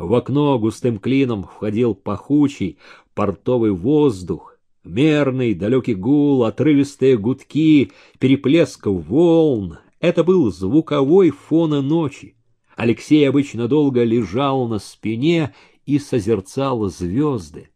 В окно густым клином входил пахучий портовый воздух, мерный далекий гул, отрывистые гудки, переплеск волн. Это был звуковой фон ночи. Алексей обычно долго лежал на спине и созерцал звезды.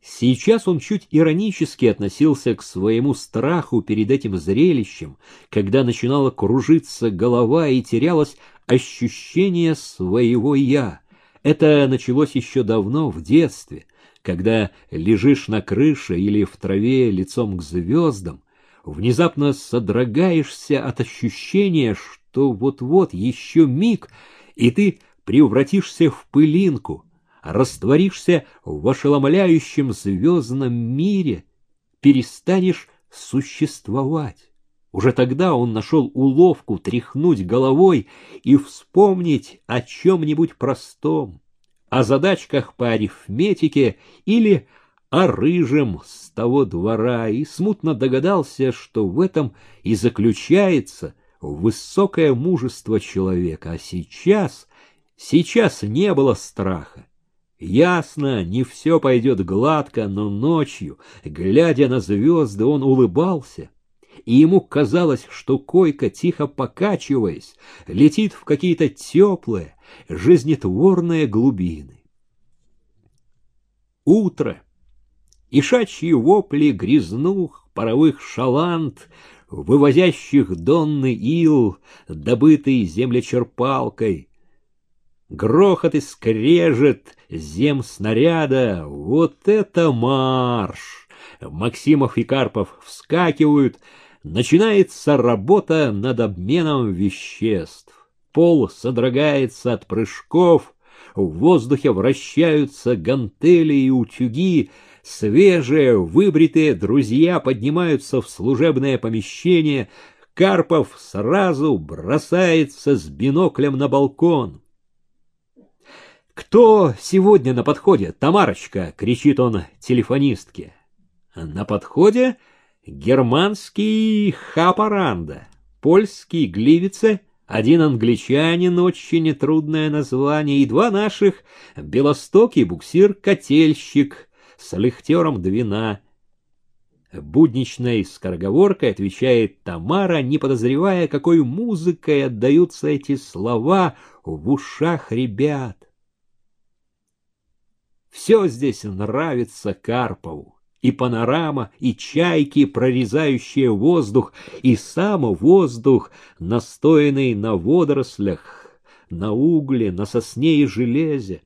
Сейчас он чуть иронически относился к своему страху перед этим зрелищем, когда начинала кружиться голова и терялось ощущение своего «я». Это началось еще давно, в детстве, когда лежишь на крыше или в траве лицом к звездам, внезапно содрогаешься от ощущения, что вот-вот еще миг, и ты превратишься в пылинку, растворишься в ошеломляющем звездном мире, перестанешь существовать. Уже тогда он нашел уловку тряхнуть головой и вспомнить о чем-нибудь простом, о задачках по арифметике или о рыжем с того двора, и смутно догадался, что в этом и заключается высокое мужество человека. А сейчас, сейчас не было страха. Ясно, не все пойдет гладко, но ночью, глядя на звезды, он улыбался, и ему казалось, что койка, тихо покачиваясь, летит в какие-то теплые, жизнетворные глубины. Утро. Ишачьи вопли грязнух, паровых шаланд, вывозящих донный ил, добытый землечерпалкой, грохот и скрежет зем снаряда, вот это марш! Максимов и Карпов вскакивают, начинается работа над обменом веществ. Пол содрогается от прыжков, в воздухе вращаются гантели и утюги, свежие, выбритые друзья поднимаются в служебное помещение, Карпов сразу бросается с биноклем на балкон. «Кто сегодня на подходе, Тамарочка?» — кричит он телефонистке. «На подходе германский Хапаранда, польский Гливице, один англичанин, очень нетрудное название, и два наших — белостокий буксир-котельщик с лихтером Двина». Будничной скороговоркой отвечает Тамара, не подозревая, какой музыкой отдаются эти слова в ушах ребят. Все здесь нравится Карпову. И панорама, и чайки, прорезающие воздух, и сам воздух, настоянный на водорослях, на угле, на сосне и железе.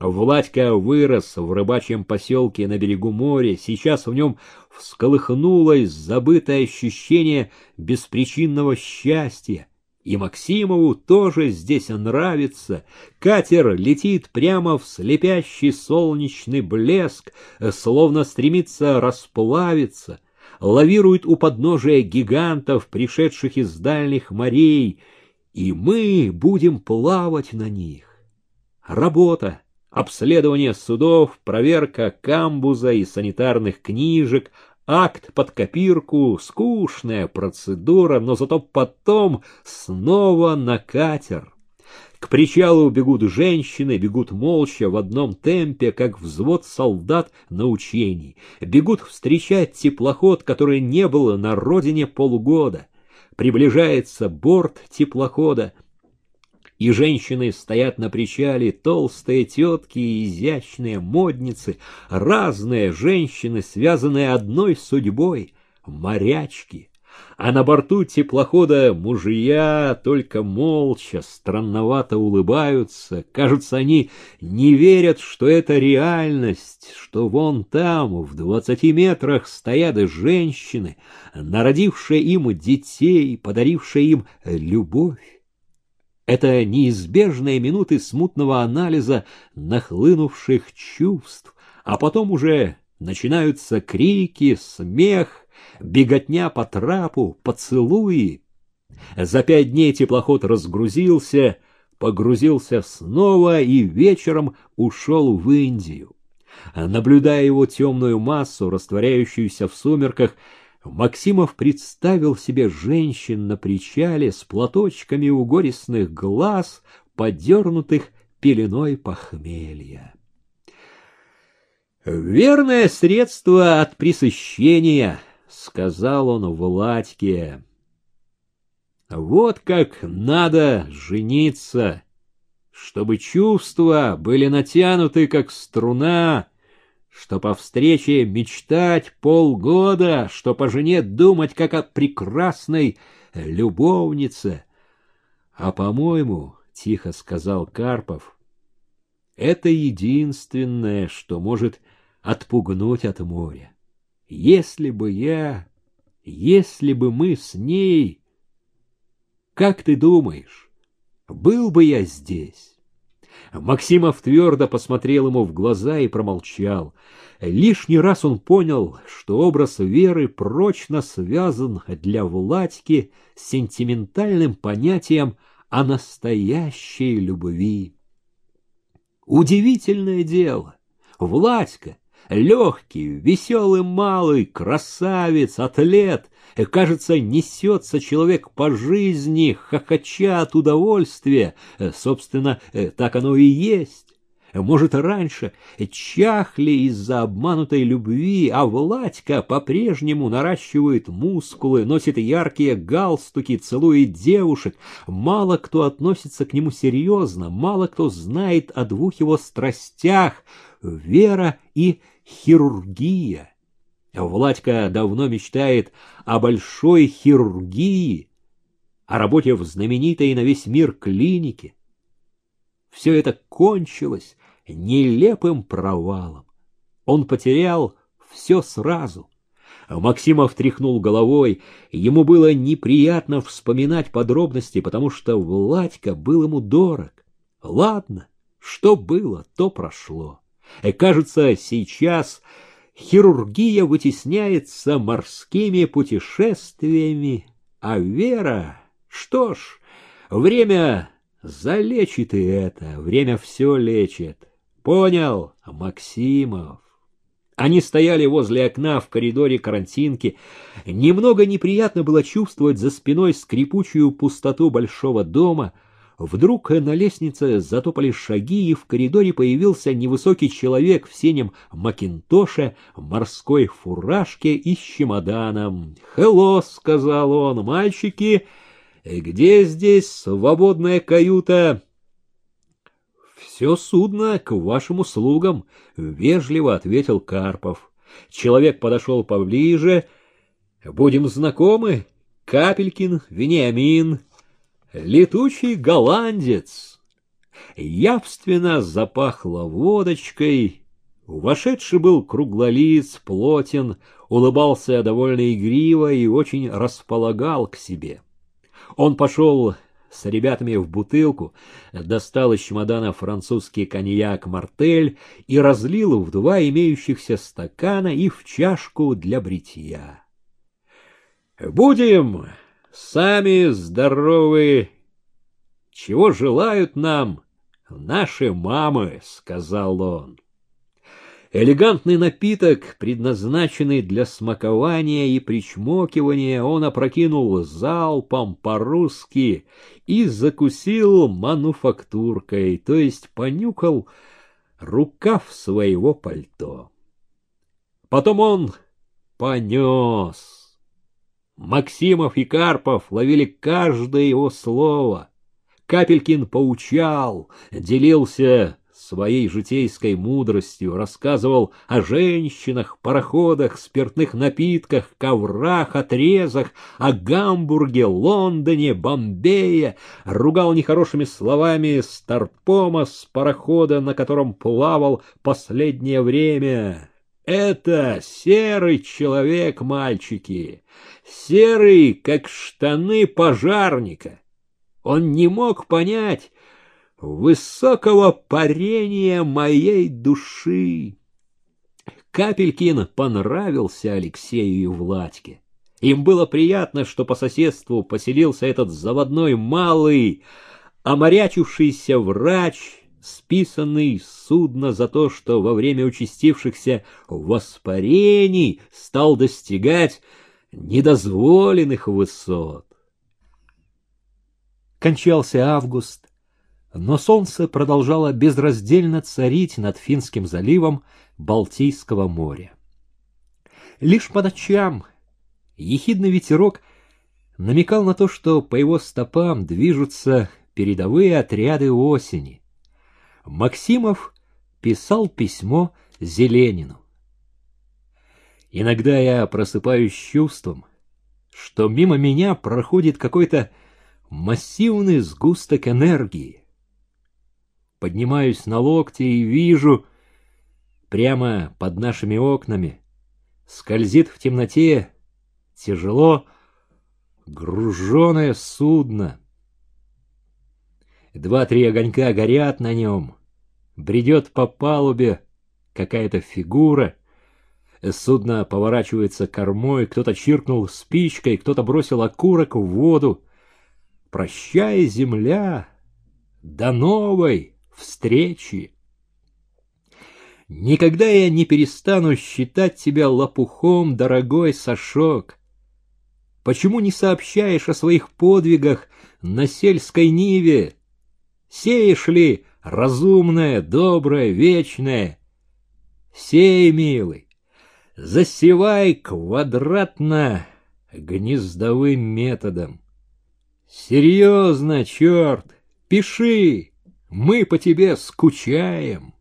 Владька вырос в рыбачьем поселке на берегу моря, сейчас в нем всколыхнулось забытое ощущение беспричинного счастья, и Максимову тоже здесь нравится. Катер летит прямо в слепящий солнечный блеск, словно стремится расплавиться, лавирует у подножия гигантов, пришедших из дальних морей, и мы будем плавать на них. Работа, обследование судов, проверка камбуза и санитарных книжек, Акт под копирку, скучная процедура, но зато потом снова на катер. К причалу бегут женщины, бегут молча в одном темпе, как взвод солдат на учении. Бегут встречать теплоход, который не было на родине полугода. Приближается борт теплохода — и женщины стоят на причале, толстые тетки и изящные модницы, разные женщины, связанные одной судьбой, морячки. А на борту теплохода мужья только молча, странновато улыбаются. Кажется, они не верят, что это реальность, что вон там, в двадцати метрах, стоят женщины, народившие им детей, подарившие им любовь. Это неизбежные минуты смутного анализа нахлынувших чувств, а потом уже начинаются крики, смех, беготня по трапу, поцелуи. За пять дней теплоход разгрузился, погрузился снова и вечером ушел в Индию. Наблюдая его темную массу, растворяющуюся в сумерках, Максимов представил себе женщин на причале с платочками у горестных глаз, подернутых пеленой похмелья. «Верное средство от пресыщения», — сказал он Владьке. «Вот как надо жениться, чтобы чувства были натянуты, как струна, что по встрече мечтать полгода, что по жене думать, как о прекрасной любовнице. А, по-моему, — тихо сказал Карпов, — это единственное, что может отпугнуть от моря. Если бы я, если бы мы с ней... Как ты думаешь, был бы я здесь? Максимов твердо посмотрел ему в глаза и промолчал. Лишний раз он понял, что образ Веры прочно связан для Владьки с сентиментальным понятием о настоящей любви. Удивительное дело. Владька, легкий, веселый малый, красавец, атлет, кажется, несется человек по жизни, хохоча от удовольствия. Собственно, так оно и есть. Может, раньше чахли из-за обманутой любви, а Владька по-прежнему наращивает мускулы, носит яркие галстуки, целует девушек. Мало кто относится к нему серьезно, мало кто знает о двух его страстях — вера и хирургия. Владька давно мечтает о большой хирургии, о работе в знаменитой на весь мир клинике. Все это кончилось нелепым провалом. Он потерял все сразу. Максимов тряхнул головой, ему было неприятно вспоминать подробности, потому что Владька был ему дорог. Ладно, что было, то прошло. И кажется, сейчас хирургия вытесняется морскими путешествиями, а вера, что ж, время залечит и это, время все лечит. Понял, Максимов. Они стояли возле окна в коридоре карантинки. Немного неприятно было чувствовать за спиной скрипучую пустоту большого дома. Вдруг на лестнице затопали шаги, и в коридоре появился невысокий человек в синем макинтоше, морской фуражке и с чемоданом. «Хелло», — сказал он, — «мальчики, где здесь свободная каюта?» «Все судно к вашим услугам», — вежливо ответил Карпов. Человек подошел поближе. «Будем знакомы? Капелькин, Вениамин, летучий голландец». Явственно запахло водочкой. Вошедший был круглолиц, плотен, улыбался довольно игриво и очень располагал к себе. Он пошел с ребятами в бутылку, достал из чемодана французский коньяк «Мартель» и разлил в два имеющихся стакана и в чашку для бритья. «Будем сами здоровы! Чего желают нам наши мамы?» — сказал он. Элегантный напиток, предназначенный для смакования и причмокивания, он опрокинул залпом по-русски и закусил мануфактуркой, то есть понюхал рукав своего пальто. Потом он понес. Максимов и Карпов ловили каждое его слово. Капелькин поучал, делился своей житейской мудростью рассказывал о женщинах, пароходах, спиртных напитках, коврах, отрезах, о Гамбурге, Лондоне, Бомбее, ругал нехорошими словами Старпома с парохода, на котором плавал последнее время. Это серый человек, мальчики, серый, как штаны пожарника. Он не мог понять, высокого парения моей души. Капелькин понравился Алексею и Владьке. Им было приятно, что по соседству поселился этот заводной малый, оморячившийся врач, списанный судно за то, что во время участившихся воспарений стал достигать недозволенных высот. Кончался август, но солнце продолжало безраздельно царить над Финским заливом Балтийского моря. Лишь по ночам ехидный ветерок намекал на то, что по его стопам движутся передовые отряды осени. Максимов писал письмо Зеленину. Иногда я просыпаюсь чувством, что мимо меня проходит какой-то массивный сгусток энергии. Поднимаюсь на локти и вижу, прямо под нашими окнами, скользит в темноте тяжело груженное судно. Два-три огонька горят на нем, бредет по палубе какая-то фигура — Судно поворачивается кормой, кто-то чиркнул спичкой, кто-то бросил окурок в воду. Прощай, земля, до новой встречи. Никогда я не перестану считать тебя лопухом, дорогой Сашок. Почему не сообщаешь о своих подвигах на сельской ниве? Сеешь ли разумное, доброе, вечное? Сей, милый, Засевай квадратно гнездовым методом. Серьезно, черт, пиши, мы по тебе скучаем.